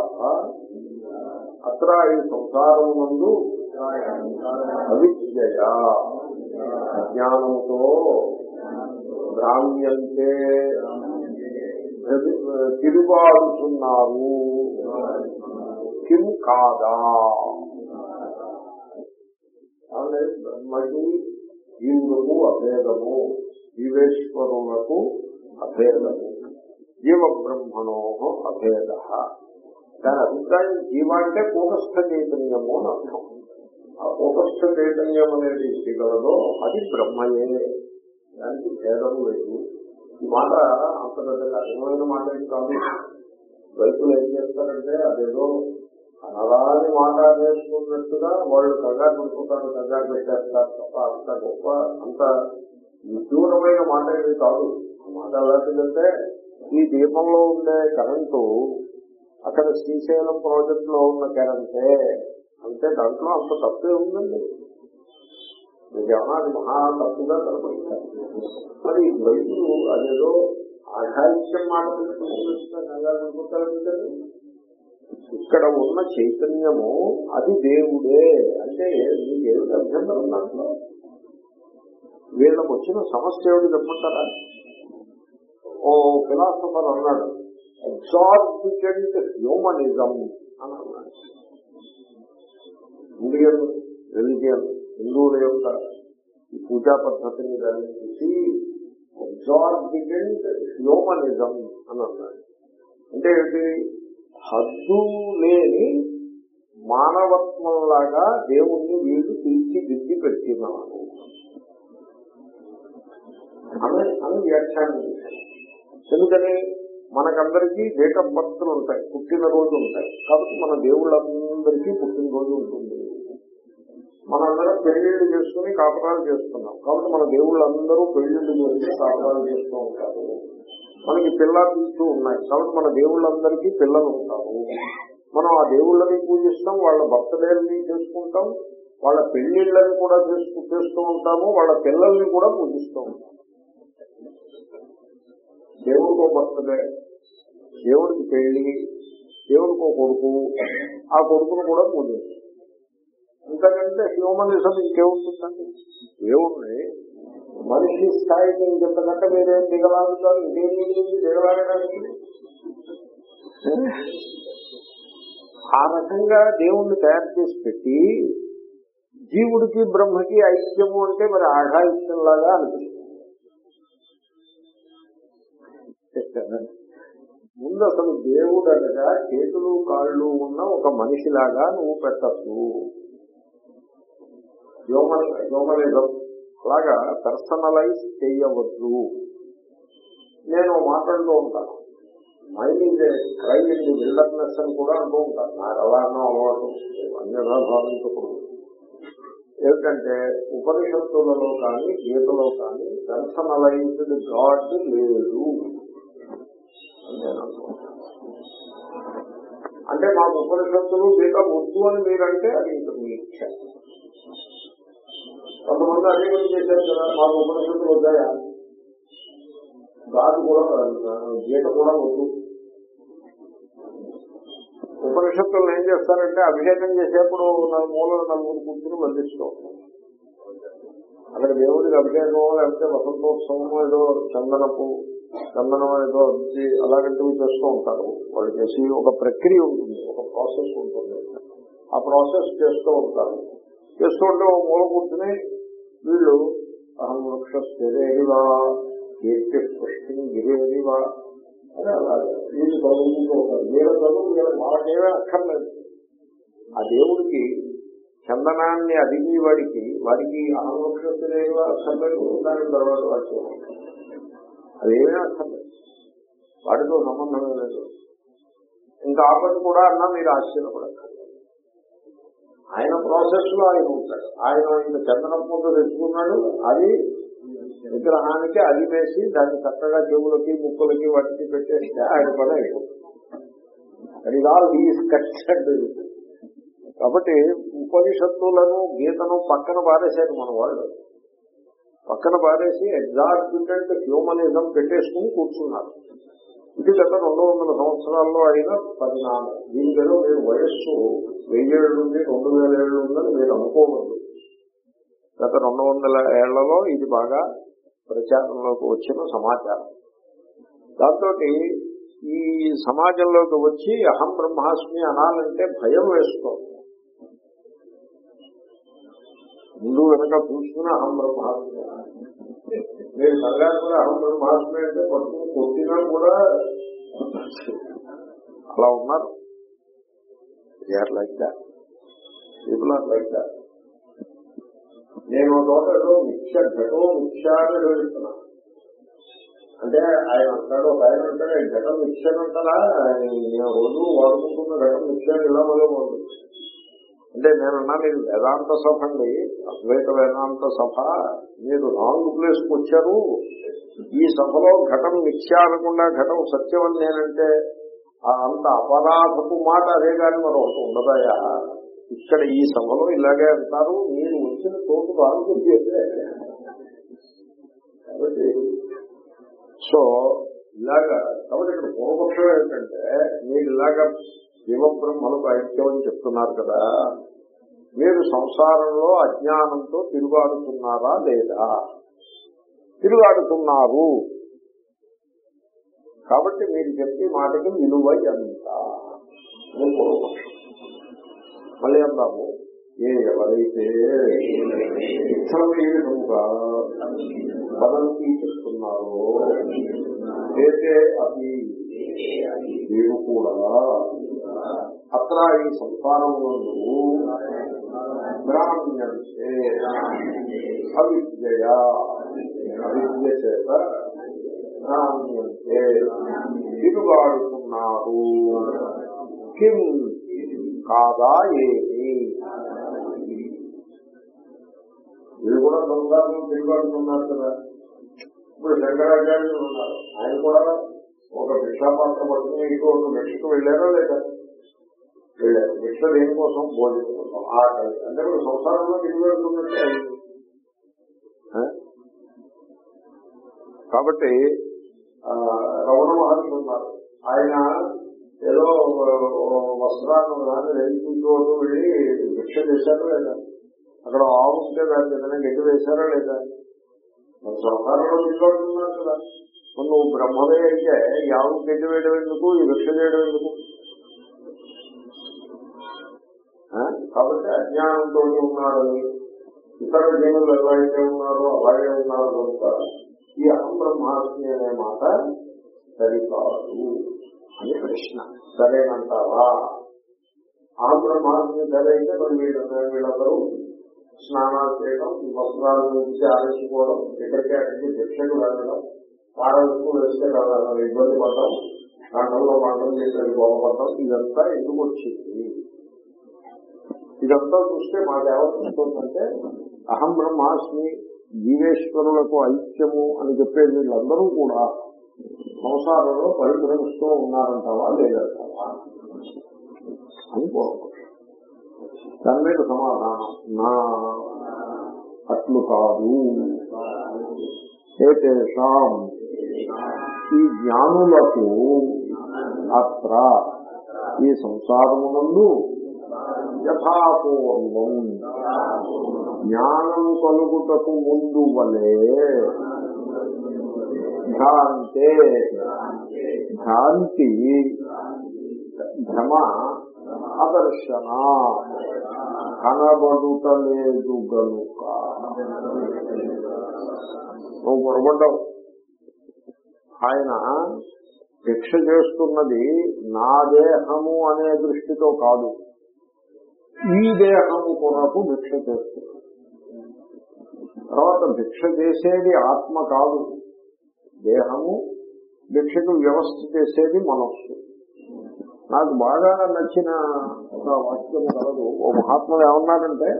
అత్ర ఈ సంసారం నందు అవిద్య జ్ఞానంతో భ్రామ్యంతే తిరుగాడుతున్నారు కిం కాదా? బ్రహ్మకి జీవులకు అభేదము జీవేశ్వరులకు అభేదము. జీవ బ్రహ్మణో అభేద. దాని అభిప్రాయం జీవ అంటే కూటస్థ చైతన్యము అని అర్థం. ఆ కూటస్థ చైతన్యం అనేది గలదో అది బ్రహ్మయే. దానికి భేదము లేదు. ఈ మాట అంత పెద్ద కఠినమైన మాట ఏం కాదు రైతులు ఏం చేస్తారంటే అదేదో అనరాని మాట్లాడేసుకున్నట్టుగా వాళ్ళు కంగారు పడుకుంటారు కంగారు పెట్టేస్తారు తప్ప అంత గొప్ప అంత విదూరమైన మాట ఏమి కాదు. ఆ మాట ఎలాంటిదంటే ఈ దీపంలో ఉండే కరెంటు అక్కడ శ్రీశైలం ప్రాజెక్ట్లో ఉన్న కరెంటే అంటే దాంట్లో అంత తప్పే ఉందండి. మీకేమన్నా అది మహా తప్పుగా కనపడుతుంది. మరి రైతులు అదేదో ఆఘాయిత్యం మాట అనుకుంటారు ఇక్కడ ఉన్న చైతన్యము అది దేవుడే. అంటే మీకేమిటి అభ్యంతరం దాంట్లో వీళ్ళకి వచ్చిన సమస్య ఏమిటి చెప్పమంటారా? ఓ ఫిలాసఫర్ అన్నాడు ఎగ్జార్బిటెంట్ హ్యూమనిజం అని అన్నాడు. ఇండియన్ రిలీజియన్ హిందువుల యొక్క ఈ పూజా పద్ధతిని దాన్ని చూసి ఎగ్జార్బిటెంట్ హ్యూమనిజం అని అన్నాడు అంటే ఏంటి హద్దు లేని మానవత్వంలాగా దేవుణ్ణి వీళ్ళు తీర్చిదిద్ది పెట్టినారు. అని అని వ్యాఖ్యానం చేశారు. ఎందుకని? మనకందరికీ డేట్ ఆఫ్ బర్త్లు ఉంటాయి పుట్టినరోజు ఉంటాయి. కాబట్టి మన దేవుళ్ళందరికీ పుట్టినరోజు ఉంటుంది. మనందరం పెళ్ళిళ్ళు చేసుకుని కాపురాలు చేస్తున్నాం కాబట్టి మన దేవుళ్ళందరూ పెళ్ళిళ్ళు చేసి కాపురాలు చేస్తూ ఉంటారు. మనకి పిల్ల తీస్తూ ఉన్నాయి. కాబట్టి మన దేవుళ్ళందరికీ పిల్లలు ఉంటారు. మనం ఆ దేవుళ్ళని పూజిస్తాం వాళ్ళ బర్త్డేలని చేసుకుంటాం వాళ్ళ పెళ్ళిళ్ళని కూడా చేసుకు చేస్తూ ఉంటాము వాళ్ళ పిల్లల్ని కూడా పూజిస్తూ ఉంటాం. దేవుడికో భర్తదే దేవుడికి పెళ్ళి దేవుడికో కొడుకు ఆ కొడుకును కూడా పూజిస్తాం. ఇంతకంటే హ్యూమనిజం ఇంకేముంటుందండి? దేవుణ్ణి మనిషి స్థాయికి ఇంకెంతకంటే మీరేం దిగలాగుతారు ఇదేం మిగిలింది దిగలాగడానికి ఆ రకంగా దేవుణ్ణి తయారు చేసి పెట్టి జీవుడికి బ్రహ్మకి ఐక్యము అంటే మరి ఆఘాయిత్యంలాగా అనిపిస్తుంది. ముందు అసలు దేవుడు అనగా చేతులు కాళ్ళు ఉన్న ఒక మనిషిలాగా నువ్వు పెట్టద్దు హ్యూమన్ హ్యూమనిజం అలాగా పర్సనలైజ్ చేయవద్దు. నేను మాట్లాడుతూ ఉంటాను. Mind is crime in the wilderness అని కూడా అంటూ ఉంటాను. నాకు అలా అన్న అలవాటు అన్యదా భావించకూడదు. ఏమిటంటే ఉపనిషత్తులలో కానీ గీతలో కానీ పర్సనలైజ్డ్ గాడ్ లేదు. అనుకుంటాను అంటే మాకు ఉపనిషత్తులు గీత వద్దు అని మీరంటే అది కొంతమంది అదే పని చేశారు కదా మాకు ఉపనిషత్తులు వద్దాయా? గాజు కూడా గీత కూడా వద్దు. ఉపనిషత్తులను ఏం చేస్తారంటే అభిషేకం చేసేప్పుడు నలుగు మూల నలుగురు కూర్చుని బంధిస్తూ అక్కడ దేవుడికి అభిషేకం లేకపోతే వసంతోత్సవం ఏదో చందనపు చందనం ఏదో అద్ది అలాంటివి చేస్తూ ఉంటారు. వాళ్ళు చేసి ఒక ప్రక్రియ ఉంటుంది ఒక ప్రాసెస్ ఉంటుంది. ఆ ప్రాసెస్ చేస్తూ ఉంటారు. చేస్తూ ఉంటే ఒక మూల కూర్చుని వీళ్ళు అహం వృక్ష స్థిరేరివా కీర్తి పుష్టి గిరేరివా. అని అలాగే వీళ్ళు చదువుకుంటూ వీళ్ళ చదువు వీళ్ళ వాళ్ళకేమీ అక్కర్లేదు ఆ దేవుడికి చందనాన్ని అడిగి వాడికి వాడికి అహం వృక్ష స్థిరేరివా అక్కర్లేదు దాని తర్వాత వాడు అదేమీ అక్కర్లేదు వాటితో సంబంధం లేదు. ఇంకా ఆపది కూడా అన్నా మీరు ఆశ్చర్యపడక్కర్లేదు. ఆయన ప్రాసెస్లో ఆయన ఉంటాడు. ఆయన ఇంత చందనం పొందు తెచ్చుకున్నాడు అది విగ్రహానికి అది వేసి దాన్ని చక్కగా చెవులకి ముక్కులకి వాటికి పెట్టేస్తే ఆయన పని అయిపోతుంది. అది ఆల్ ఈస్ కట్టెడ్ కాబట్టి ఉపనిషత్తులను గీతను పక్కన పారేశారు మన వాళ్ళు. పక్కన పారేసి ఎగ్జార్బిటెంట్ హ్యూమనిజం పెట్టేసుకుని కూర్చున్నారు. ఇది గత రెండు వందల సంవత్సరాల్లో అయిన పరిణామం. దీనిలో మీరు వయస్సు వెయ్యేళ్ళు నుండి రెండు వేల ఏళ్ళు ఉందని మీరు అనుకోవద్దు. గత రెండు వందల ఏళ్ళలో ఇది బాగా ప్రచారంలోకి వచ్చిన సమాచారం. దాంతో ఈ సమాజంలోకి వచ్చి అహం బ్రహ్మాస్మి అనాలంటే భయం వేస్తోంది ముందు వెనక చూసుకుని అహం బ్రహ్మాస్మి అనాలి. నేను కంగారు కూడా అహంకారం మహాత్మే అంటే పట్టుకుని కొట్టినా కూడా అలా ఉన్నారు. Are like that people are like that నేను తోట మిక్ష ఘటో మిక్ష అని వెళ్తున్నా అంటే ఆయన అంటాడు ఒక ఆయన అంటాడు ఘటం మిక్షన్ అంటారా నేను రోజు వాడుకుంటున్న ఘటం మిక్సర్ ఇలా మొదలు అంటే నేనన్నా మీరు వేదాంత సభ అండి అద్వైత వేదాంత సభ మీరు రాంగ్ ప్లేస్కి వచ్చారు. ఈ సభలో ఘటం మిథ్యా అనకుండా ఘటం సత్యం అని నేనంటే అంత అపరాధపు మాట అదే కానీ మరొకటి ఉండదాయా? ఇక్కడ ఈ సభలో ఇలాగే అంటారు మీరు వచ్చిన తోటు రాంగ్ చేస్తే కాబట్టి సో ఇలాగా కాబట్టి ఇక్కడ పూర్వపక్షం ఏంటంటే మీరు ఇలాగా జీవబ్రహ్మలకు ఐక్యం అని చెప్తున్నారు కదా. మీరు సంసారంలో అజ్ఞానంతో తిరుగాడుతున్నారా లేదా? తిరుగాడుతున్నారు. కాబట్టి మీరు చెప్పే మాటకి విలువ ఎంత మళ్ళీ అందాము. ఏ ఎవరైతే ఇష్టమేడుగా పదంతి చెప్తున్నారో అయితే అది మీరు కూడా అత్ర ఈ సంసారమునందు బ్రాహ్మ్యంతే అవిద్య అవిద్య చేత బ్రాహ్మ్యంతే తిరుగాడుతున్నారు కిం కాదా ఏమి వీళ్ళు కూడా సంసారం తిరిగాడుతున్నారు కదా ఇప్పుడు శంకరాచార్యులు ఉన్నారు ఆయన కూడా ఒక భిక్షాపాత్ర పట్టుకుని ఇంకో ఒక భిక్షకు వెళ్ళారా లేదా వెళ్ళారు భిక్ష దేనికోసం భోజనం అంటే సంసారంలో తిరిగి? కాబట్టి రమణ మహర్షి ఉన్నారు. ఆయన ఏదో వస్త్రాన్ని దాన్ని రైతు వెళ్ళి భిక్ష చేశారా లేదా? అక్కడ ఆవు ఉంటే దానికి ఏదైనా గడ్డి వేశారా లేదా? మన సంసారంలో తీసుకుంటున్నారు కదా. నువ్వు బ్రహ్మవే అయితే ఈ ఆవు గడ్డి వేయడం ఎందుకు? ఈ భిక్ష చేయడం ఎందుకు? కాబట్టి అజ్ఞానంతో ఉన్నాడని ఇతర జీవులు ఎలా అయితే ఉన్నారో అలాగే ఉన్నారు కనుక ఈ అహం బ్రహ్మాస్మి అనే మాట సరికాదు అని ప్రశ్న. సరేనంటావా? అహం బ్రహ్మాస్మి సరైతే మరి వీళ్ళందరూ వీళ్ళందరూ స్నానాలు చేయడం వస్త్రాల నుంచి ఆలోచించుకోవడం ఎక్కడికి అక్కడికి భిక్షకు వెళ్ళడం పారకు వేస్తే కదా ఇబ్బంది పడడం గంటల్లో మంటలు చేసి బాగుపడడం ఇదంతా ఎందుకు వచ్చింది? ఇదంతా చూస్తే మాకు ఏమవుతుందంటే అహం బ్రహ్మాస్మి జీవేశ్వరులకు ఐక్యము అని చెప్పే వీళ్ళందరూ కూడా సంసారంలో పరిభ్రమిస్తూ ఉన్నారంటావా లేదంటావా అని దాని మీద సమాధానం. నా అట్లు కాదు. ఏతేషాం ఈ జ్ఞానులకు అత్ర ఈ సంసారమునందు యథాపూర్వం. జ్ఞానం కలుగుటకు ముందు వలే భ్రాంతే. భ్రాంతి భ్రమ అదర్శన కనబడుటలేదు గనుక. నువ్వు పొరపడ్డావు. ఆయన భిక్ష చేస్తున్నది నా దేహము అనే దృష్టితో కాదు. ఈ దేహము కొరకు భిక్ష చేస్తుంది తర్వాత భిక్ష చేసేది ఆత్మ కాదు. దేహము భిక్షకు వ్యవస్థ చేసేది మనస్సు. నాకు బాగా నచ్చిన ఒక వాక్యం కలదు. ఓ మహాత్ముడు ఏమన్నారంటే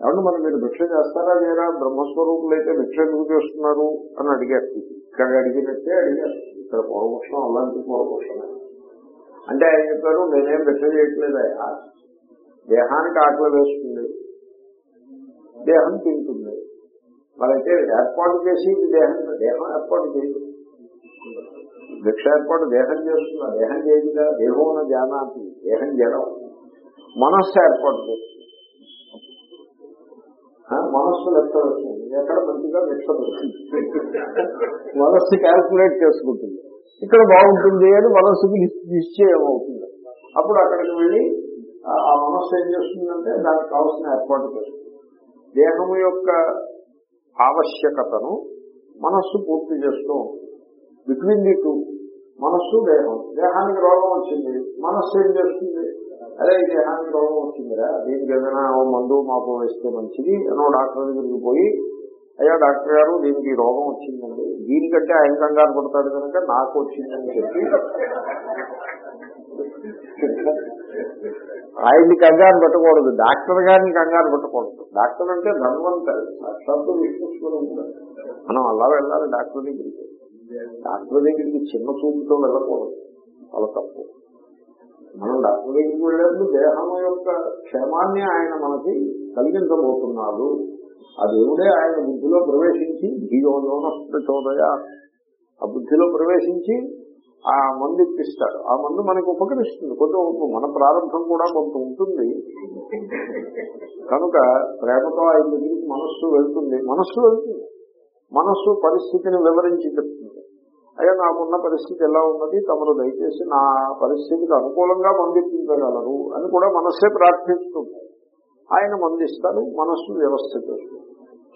ఏమన్నా మరి మీరు భిక్ష చేస్తారా లేదా? బ్రహ్మస్వరూపులు అయితే భిక్ష ఎందుకు చేస్తున్నారు? అని అడిగారు. ఇక్కడ అడిగినట్టే అడిగారు. ఇక్కడ పూర్వపక్షం అలాంటి పూర్వపక్షమే అంటే ఆయన చెప్పారు నేనేం భిక్ష చేయట్లేదయా దేహానికి ఆకలి వేస్తుంది. దేహం తింటుంది. మరైతే ఏర్పాటు చేసి దేహం దేహం ఏర్పాటు చేయదు. భిక్ష ఏర్పాటు దేహం చేస్తున్నా దేహం చేయదుగా దేహం జానాతి దేహం జడం. మనస్సు ఏర్పాటు చేస్తుంది. ఆ, మనస్సు లెక్క వేస్తుంది. ఎక్కడ మంచిగా లెక్క మనస్సు క్యాల్కులేట్ చేసుకుంటుంది. ఇక్కడ బాగుంటుంది అని మనస్సుకి నిశ్చయం అవుతుంది. అప్పుడు అక్కడికి వెళ్ళి ఆ మనస్సు ఏం చేస్తుందంటే దానికి కావాల్సిన ఏర్పాటు చేస్తుంది. దేహం యొక్క ఆవశ్యకతను మనస్సు పూర్తి చేస్తూ బిట్వీన్ ది టూ మనస్సు దేహం. దేహానికి రోగం వచ్చింది. మనస్సు ఏం చేస్తుంది? అదే ఈ దేహానికి రోగం వచ్చిందిరా. దీనికి ఏదైనా మందు మాకు వేస్తే మంచిది అనో డాక్టర్ దగ్గరికి పోయి అయ్యా డాక్టర్ గారు దీనికి రోగం వచ్చిందండి. దీనికంటే ఆయన కంగారు పడతాడు కనుక నాకు వచ్చిందని చెప్పి ఆయన్ని కంగారు పెట్టకూడదు. డాక్టర్ గారిని కంగారు పెట్టకూడదు. డాక్టర్ అంటే సాక్షాత్తు విష్ణుస్వరూపుడు. మనం అలా వెళ్ళాలి డాక్టర్ దగ్గరికి. డాక్టర్ దగ్గరికి చిన్న చూపుతో వెళ్ళకూడదు. చాలా తప్పు. మనం డాక్టర్ దగ్గరికి వెళ్ళేప్పుడు దేహం యొక్క క్షేమాన్ని ఆయన మనకి కలిగించబోతున్నాడు. ఆ దేవుడే ఆయన బుద్ధిలో ప్రవేశించి ధీయోనస్త చోదయ ఆ బుద్ధిలో ప్రవేశించి ఆ మందు ఇప్పిస్తారు. ఆ మందు మనకు ఉపకరిస్తుంది. కొంత మన ప్రారంభం కూడా కొంత ఉంటుంది. కనుక ప్రేమతో ఆయన దగ్గరికి మనస్సు వెళ్తుంది. మనస్సు వెళ్తుంది. మనస్సు పరిస్థితిని వివరించి చెప్తుంది. అయ్యా నాకున్న పరిస్థితి ఎలా ఉన్నది? తమరు దయచేసి నా పరిస్థితికి అనుకూలంగా మందించగలరు అని కూడా మనస్సే ప్రార్థిస్తుంది. ఆయన మందిస్తారు మనస్సు వ్యవస్థ చేస్తుంది.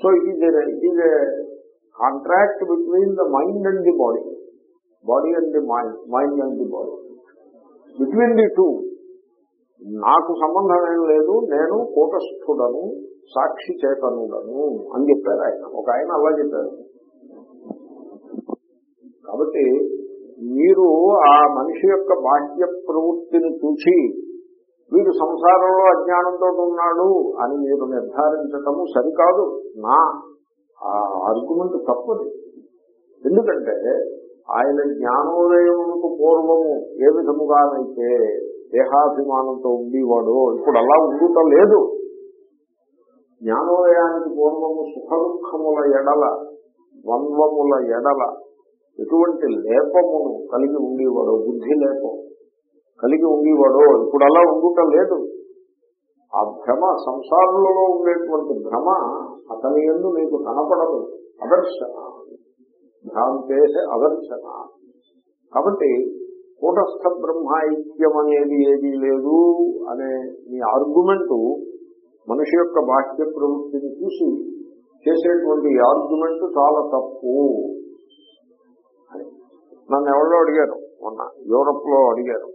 So it is it is contract between the mind and the body body and the mind mind and the body between the two నాకు సంబంధం ఏం లేదు నేను కూటస్థుడను సాక్షి చేతనుడను అని చెప్పారు ఆయన. ఒక ఆయన అలా చెప్పారు. కాబట్టి మీరు ఆ మనిషి యొక్క బాహ్య ప్రవృత్తిని చూసి వీడు సంసారంలో అజ్ఞానంతో ఉన్నాడు అని మీరు నిర్ధారించటము సరికాదు. నా ఆ ఆర్గ్యుమెంట్ తప్పది. ఎందుకంటే ఆయన జ్ఞానోదయముకు పూర్వము ఏ విధముగానైతే దేహాభిమానంతో ఉండేవాడో ఇప్పుడు అలా ఉండుట లేదు. జ్ఞానోదయానికి పూర్వము సుఖ దుఃఖముల ఎడల ద్వంద్వముల ఎడల ఎటువంటి లేపమును కలిగి ఉండేవాడో బుద్ధి లేపం కలిగి ఉండేవాడో ఇప్పుడు అలా ఉండుట లేదు. ఆ భ్రమ సంసారంలో ఉండేటువంటి భ్రమ అతని ఎందు మీకు కనపడదు. అదర్శ భ్రాంతే అదర్శన కాబట్టి కూటస్థ బ్రహ్మైక్యం అనేది ఏదీ లేదు అనే మీ ఆర్గ్యుమెంట్ మనిషి యొక్క బాహ్య ప్రవృత్తిని చూసి చేసేటువంటి ఆర్గ్యుమెంట్ చాలా తప్పు అని. నన్ను ఎవరో అడిగారు మొన్న యూరప్లో అడిగారు.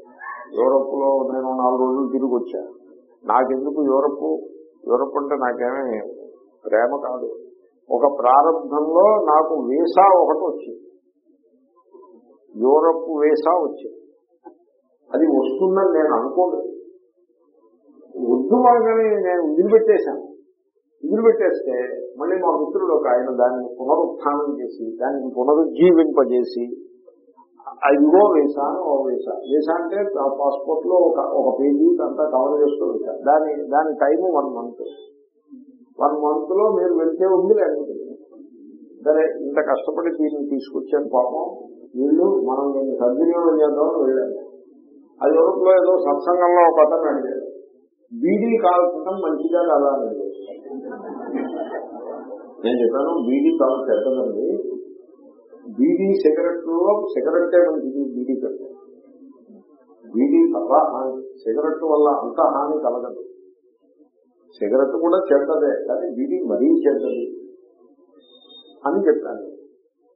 యూరప్లో నేను నాలుగు రోజులు తిరిగి వచ్చాను నాకెందుకు యూరప్ యూరప్ అంటే నాకేమీ ప్రేమ కాదు. ఒక ప్రారంభంలో నాకు వీసా ఒకటి వచ్చింది. యూరప్ వీసా వచ్చింది. అది వస్తుందని నేను అనుకోలేదు. వద్దు అనగానే నేను వదిలిపెట్టేశాను. వదిలిపెట్టేస్తే మళ్ళీ మా మిత్రుడు ఒక ఆయన దాన్ని పునరుత్థానం చేసి దాన్ని పునరుజ్జీవింపజేసి అదిగో వేసా ఓ వేసా. వేసా అంటే పాస్పోర్ట్లో ఒక ఒక పేజీ అంతా కవర్ చేసుకుని దాని దాని టైము వన్ మంత్. వన్ మంత్లో మీరు వెళ్తే ఉంది లేకపోతే సరే ఇంత కష్టపడి దీన్ని తీసుకొచ్చాను పాపం. వీళ్ళు మనం దీన్ని సద్వినియోగం చేద్దామని వెళ్ళాను అది యూరోప్ ఏదో సత్సంగంలో ఒక అతను అడిగాడు. బీడీ కాల్చడం మంచిగా కదా అని నేను చెప్పాను బీడీ కాల్ చెడ్డదండి బీడీ సిగరెట్లో సిగరెట్టే మంచిది బీడీ కంటే బీడీ తప్ప హాని సిగరెట్ వల్ల అంత హాని కలగదు. సిగరెట్ కూడా చెడ్డదే కానీ బీడీ మరీ చెడ్డది అని చెప్పాను.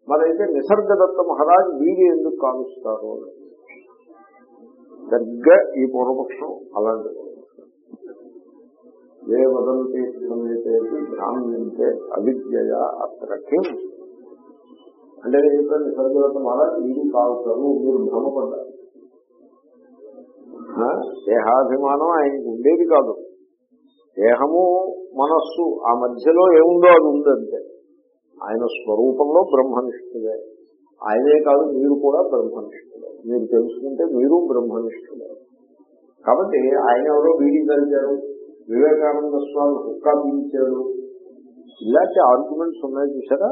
మరైతే నిసర్గదత్త మహారాజ్ వీడి ఎందుకు కాలుస్తారు దగ్గ ఈ పూర్వపక్షం అలాంటి ఏ వదంతి సమేతేసి భ్రామ్యంతే అవిద్య అత్ర అంటే నేను చెప్పాను నిసర్గదత్త మహారాజ్ బీడీ కాలుతారు మీరు భ్రమపడ్డారు. దేహాభిమానం ఆయనకు ఉండేది కాదు. దేహము మనస్సు ఆ మధ్యలో ఏముందో అది ఉందంటే ఆయన స్వరూపంలో బ్రహ్మనిష్ఠుడే. ఆయనే కాదు మీరు కూడా బ్రహ్మనిష్ఠుడే. మీరు తెలుసుకుంటే మీరు బ్రహ్మనిష్ఠుడే. కాబట్టి ఆయన ఎవరో వీడి కలిగారు వివేకానంద స్వామి హుక్కా పీల్చాడు ఇలాంటి ఆర్గ్యుమెంట్స్ ఉన్నాయి చూసారా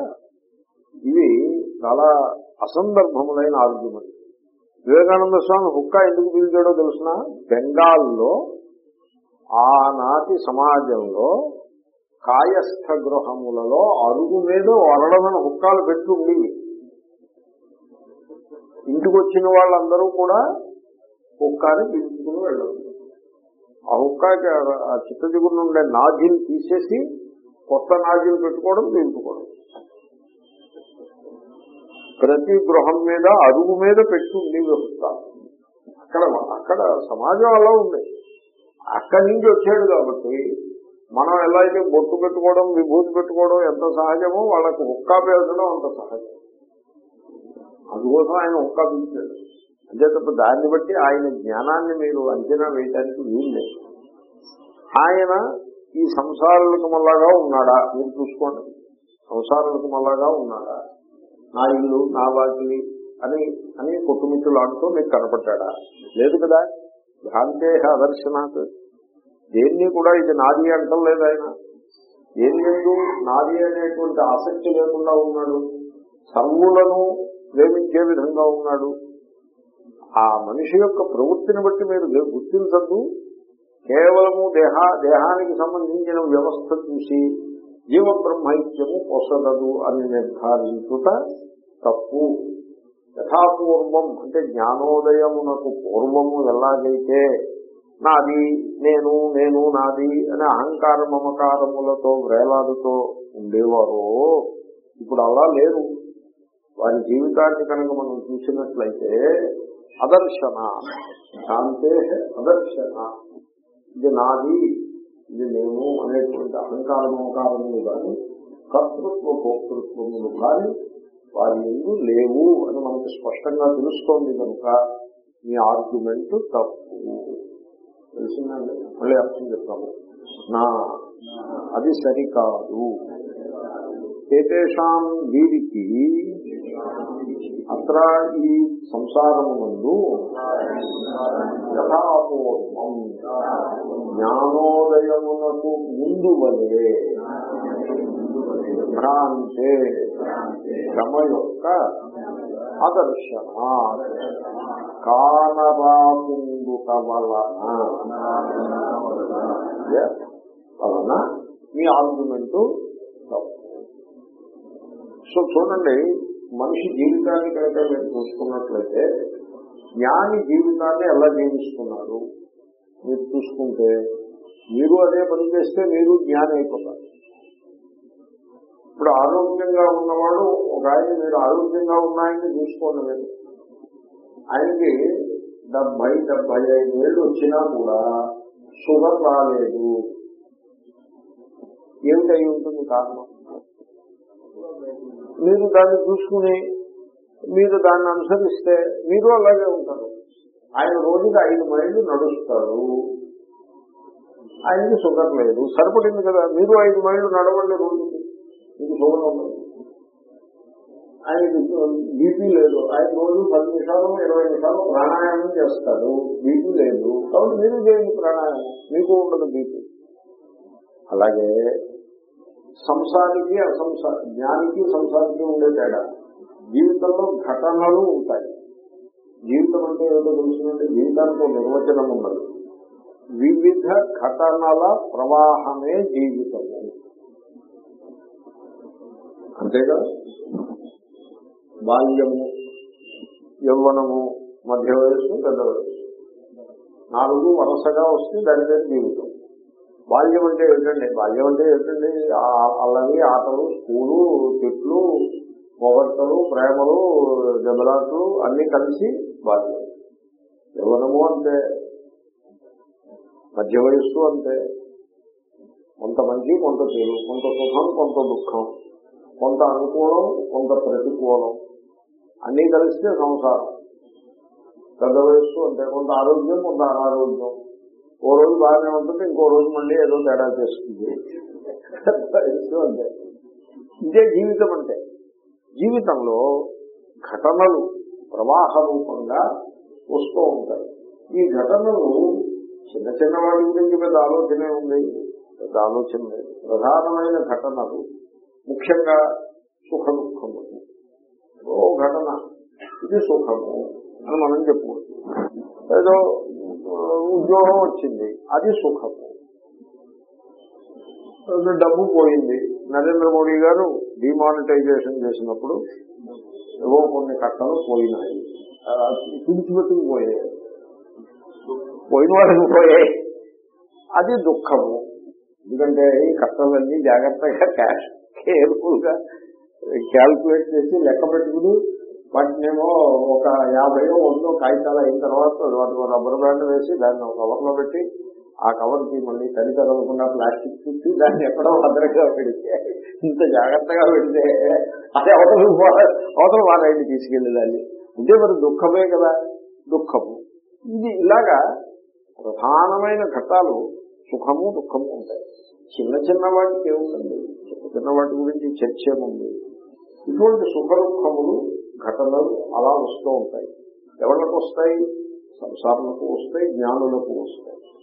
ఇవి చాలా అసందర్భములైన ఆర్గ్యుమెంట్ వివేకానంద స్వామి హుక్కా ఎందుకు పీల్చాడో తెలిసిన? బెంగాల్లో ఆనాటి సమాజంలో కాయస్థ గృహములలో అరుగు మీద వరడమైన హుక్కాలు పెట్టి ఉండేవి ఇంటికి వచ్చిన వాళ్ళందరూ కూడా హుక్కాని పిలుచుకుని వెళ్ళదు ఆ హుక్కాకి ఆ- చిత్తజిగురు ఉండే నాజిల్ తీసేసి కొత్త నాజిల్ పెట్టుకోవడం పీల్చుకోవడం ప్రతి గృహం మీద అరుగు మీద పెట్టి ఉండేవి హుక్కాలు అక్కడ అక్కడ సమాజం అలా ఉండేది అక్కడి నుంచి వచ్చాడు కాబట్టి మనం ఎలా అయితే బొట్టు పెట్టుకోవడం విభూతి పెట్టుకోవడం ఎంత సహజమో వాళ్ళకు హుక్కా పేల్చడం అంత సహజం. అందుకోసం ఆయన హుక్కా పిలిచాడు అంతే తప్ప దాన్ని బట్టి ఆయన జ్ఞానాన్ని మీరు అంచనా వేయడానికి వీలు ఆయన ఈ సంసారాలకు మళ్ళాగా ఉన్నాడా? మీరు చూసుకోండి. సంసారాలకు మళ్ళాగా ఉన్నాడా? నా ఇల్లు నా వాకిలి అని అని కొట్టుమిట్టులాడుతూ మీకు కనపడ్డా లేదు కదా? భ్రాంతే అదర్శనాత్ దేన్ని కూడా ఇది నాది అంటం లేదు ఆయన. ఏం లేదు నాది అనేటువంటి ఆసక్తి లేకుండా ఉన్నాడు. సర్వులను ప్రేమించే విధంగా ఉన్నాడు. ఆ మనిషి యొక్క ప్రవృత్తిని బట్టి మీరు గుర్తించద్దు. కేవలము దేహ దేహానికి సంబంధించిన వ్యవస్థ చూసి జీవ బ్రహ్మైక్యము పొసగదు అని నిర్ధారించుట తప్పు. యథాపూర్వం అంటే జ్ఞానోదయమునకు పూర్వము ఎలాగైతే నాది నేను నేను నాది అనే అహంకార మమకారములతో వేలాడుతో ఉండేవారో ఇప్పుడు అలా లేరు. వారి జీవితాన్ని కనుక మనం చూసినట్లయితే అదర్శన. శాంతే అదర్శన. ఇది నాది ఇది నేను అనేటువంటి అహంకార మమకారములు కానీ కర్తృత్వ భోక్తృత్వములు కానీ వారి ఎందు లేవు అని మనకు స్పష్టంగా తెలుస్తోంది కనుక మీ ఆర్గ్యుమెంట్ తప్పు. తెలిసిందండి? మళ్ళీ అర్థం చెప్తాము. నా. అది సరికాదు. ఏతేషాం వీరికి అత్ర ఈ సంసారమునందు యథాపూర్వం జ్ఞానోదయమునకు ముందు వలే భ్రాంతే భ్రమ యొక్క అదర్శన కానరాకుండుట వలన వలన మీ ఆర్గ్యుమెంట్ తప్పు. సో చూడండి మనిషి జీవితాన్ని కనుక మీరు చూసుకున్నట్లయితే జ్ఞాని జీవితాన్ని ఎలా జీవిస్తున్నారు? మీరు చూసుకుంటే మీరు అదే పని చేస్తే మీరు జ్ఞాని అయిపోతారు. ఇప్పుడు ఆరోగ్యంగా ఉన్నవాడు ఒక ఆయన మీరు ఆరోగ్యంగా ఉన్నాయని చూసుకోండి మీరు ఆయనకి డెబ్బై డెబ్బై ఐదు ఏళ్ళు వచ్చినా కూడా షుగర్ రాలేదు. ఏమిటై ఉంటుంది కారణం? మీరు దాన్ని చూసుకుని మీరు దాన్ని అనుసరిస్తే మీరు అలాగే ఉంటారు. ఆయన రోజుకి ఐదు మైళ్ళు నడుస్తాడు ఆయనకి షుగర్ లేదు. సరిపడింది కదా. మీరు ఐదు మైళ్ళు నడవండి రోజు. మీకు షుగర్ ఉంది. ఆయనకి బీపీ లేదు. ఆయన రోజు పది నిమిషాలు ఇరవై నిమిషాలు ప్రాణాయామం చేస్తాడు. బీపీ లేదు. కాబట్టి మీరు చేయండి ప్రాణాయామం? మీకు ఉండదు బీపీ అలాగే సంసారికి అసంసార జ్ఞానికి సంసారికి ఉండే తేడా. జీవితంలో ఘటనలు ఉంటాయి. జీవితం అంటే ఏదో తెలుసుకుంటే జీవితానికి నిర్వచనం ఉండదు. వివిధ ఘటనల ప్రవాహమే జీవితము. అంతేగా? బాల్యము యవ్వనము మధ్య వయస్సు పెద్ద వయస్సు. నాలుగు వరుసగా వస్తే దాని పేరు జీవితం. బాల్యం అంటే ఏంటండి బాల్యం అంటే ఏంటండి అలాగే అల్లవి ఆటలు స్కూలు చెట్లు మొగర్తలు ప్రేమలు దెబ్బలాట్లు అన్ని కలిసి బాల్యం. యవ్వనము అంతే. మధ్య వయస్సు అంతే. కొంత మంచి కొంత తీరు కొంత సుఖం కొంత దుఃఖం. కొంత అనుకూలం కొంత ప్రతికూలం. అన్నీ కలిస్తే సంసారం. పెద్ద వయస్సు అంటే కొంత ఆరోగ్యం కొంత అనారోగ్యం. ఓ రోజు బాగానే ఉంటుంది ఇంకో రోజు మళ్ళీ ఏదో తేడా చేస్తుంది. వయస్సు అంటే. ఇదే జీవితం అంటే. జీవితంలో ఘటనలు ప్రవాహ రూపంగా వస్తూ ఉంటాయి. ఈ ఘటనలు చిన్న చిన్న వాటి గురించి పెద్ద ఆలోచనే ఉంది. పెద్ద ఆలోచన లేదు. ప్రధానమైన ఘటనలు ముఖ్యంగా సుఖ దుఃఖము ఓ ఘటన. ఇది సుఖము అని మనం చెప్పుకోవచ్చు ఏదో ఉద్యోగం వచ్చింది అది సుఖము. డబ్బు పోయింది. నరేంద్ర మోడీ గారు డిమానిటైజేషన్ చేసినప్పుడు ఏవో కొన్ని కట్టలు పోయినాయి. తుడిచిపెట్టుకు పోయాయి. పోయిన వాళ్ళకి పోయాయి. అది దుఃఖము. ఎందుకంటే ఈ కట్టలన్నీ జాగ్రత్తగా క్యాష్ కేర్ఫుల్గా క్యాల్కులేట్ చేసి లెక్క పెట్టుకుని వాటినేమో ఒక యాభై వందో కాగితాలు అయిన తర్వాత వాటి రబ్బర్ బ్యాండ్ వేసి దాన్ని ఒక పెట్టి ఆ కవర్కి మళ్ళీ తల్లి కదలకుండా ప్లాస్టిక్ చుట్టి దాన్ని ఎక్కడో భద్రంగా పెడితే ఇంత జాగ్రత్తగా పెడితే అది అవతల అవతల వాళ్ళని తీసుకెళ్ళేదాన్ని అంటే మరి దుఃఖమే కదా దుఃఖము. ఇది ఇలాగా ప్రధానమైన ఘట్టాలు సుఖము దుఃఖము ఉంటాయి. చిన్న చిన్న వాటికి ఏముందండి చిన్న చిన్న వాటి గురించి చర్చ ఏముంది? ఇటువంటి సుఖ దుఃఖములు ఘటనలు అలా వస్తూ ఉంటాయి. ఎవరికి వస్తాయి? సంసారులకు వస్తాయి జ్ఞానులకు వస్తాయి.